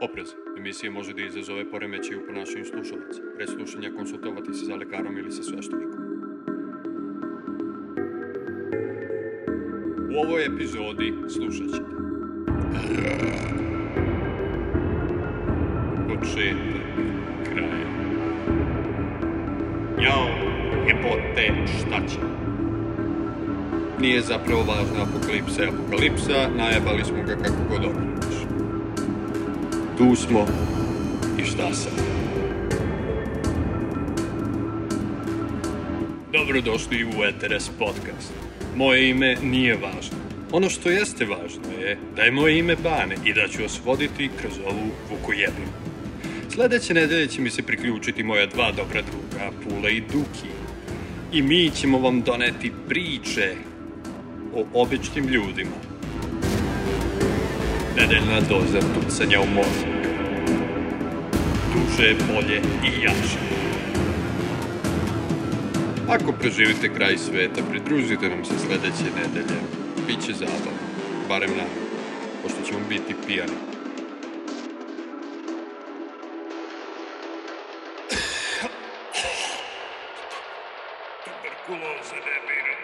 Oprez, emisija može da izazove poremećaj u ponašanju slušalaca. Pre slušanja konsultovati se za lekarom ili sa sveštenikom. U ovoj epizodi slušat ćete početak kraja. Jao, jebote, šta će? Nije zapravo važna apokalipsa i apokalipsa, najebali smo ga kako god okreneš. Tu smo i šta sad? Dobrodošli u Eteres podcast. Moje ime nije važno. Ono što jeste važno je da je moje ime Bane i da ću vas voditi kroz ovu vukojebinu. Sledeće nedelje će mi se priključiti moja dva dobra druga, Pula i Duki. I mi ćemo vam doneti priče o običnim ljudima. Nedeljna doza pucanja u moru. Duže, bolje i jače. Ako preživite kraj sveta, pridružite nam se sledeće nedelje. Biće zabavno, barem na, pošto ćemo biti pijani. Tuberkuloza ne bira.